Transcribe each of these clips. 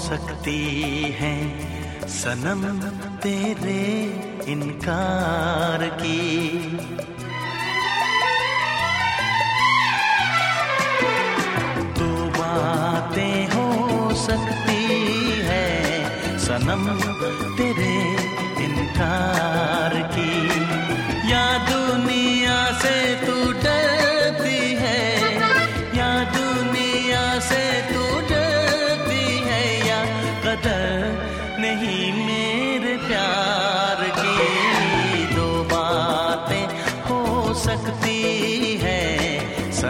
सकती है। सनम तेरे इनकार की। दो बातें हो सकती है। सनम तेरे इनकार की।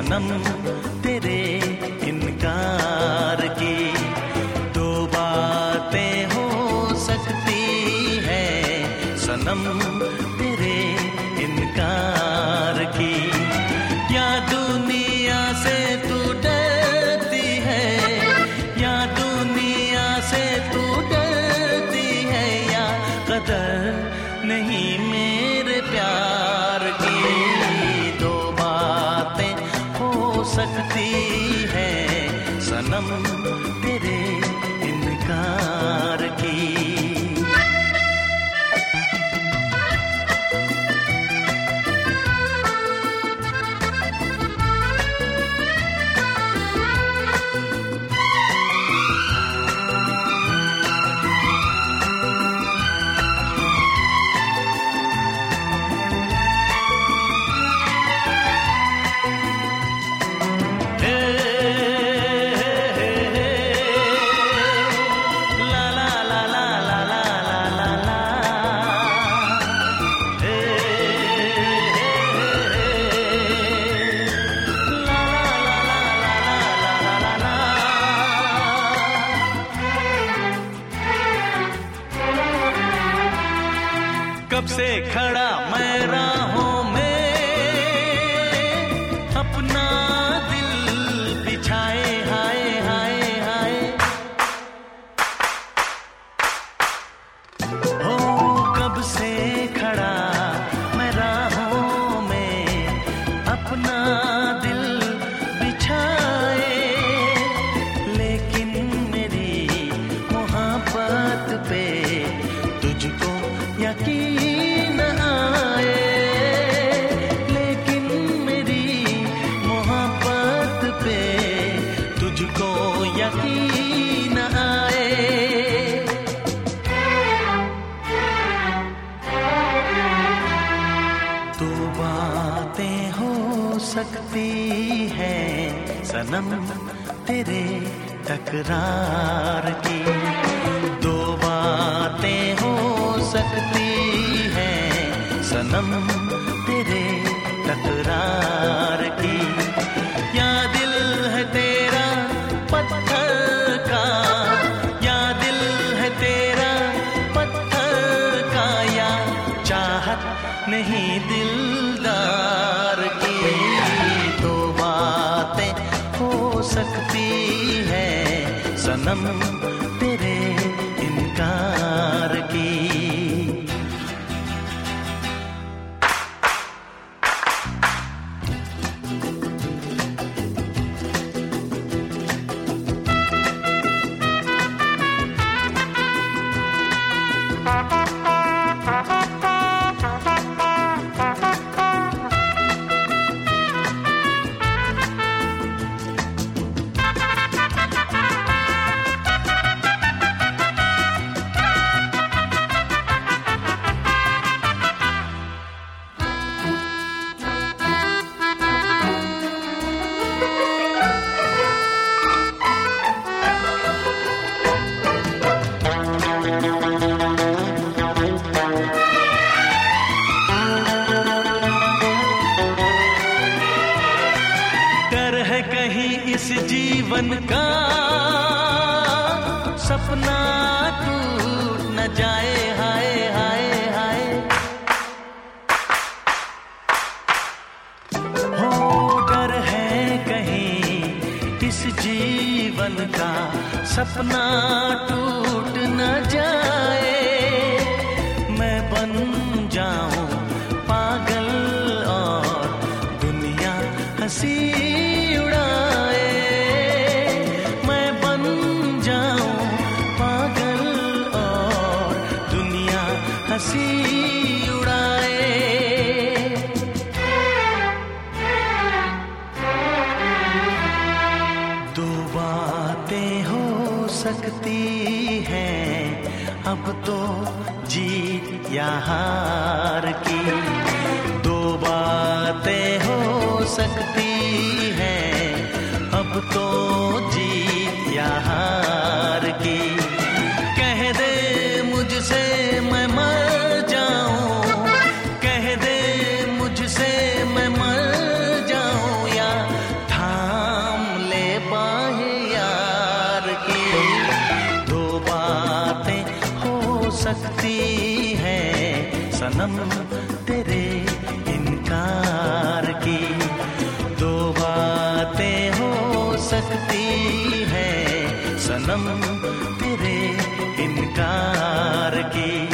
சனம் தெரி कब से खड़ा मैं राहों सकती है सनम तेरे तकरार की। दो बातें हो सकती है सनम तेरे तकरार மனம் डर कहीं इस जीवन का सपना टूट न जाए। सकती है। अब तो जीत या हार की। दो बातें हो सकती हैं। अब तो सनम तेरे इनकार की। दो बातें हो सकती है सनम तेरे इनकार की।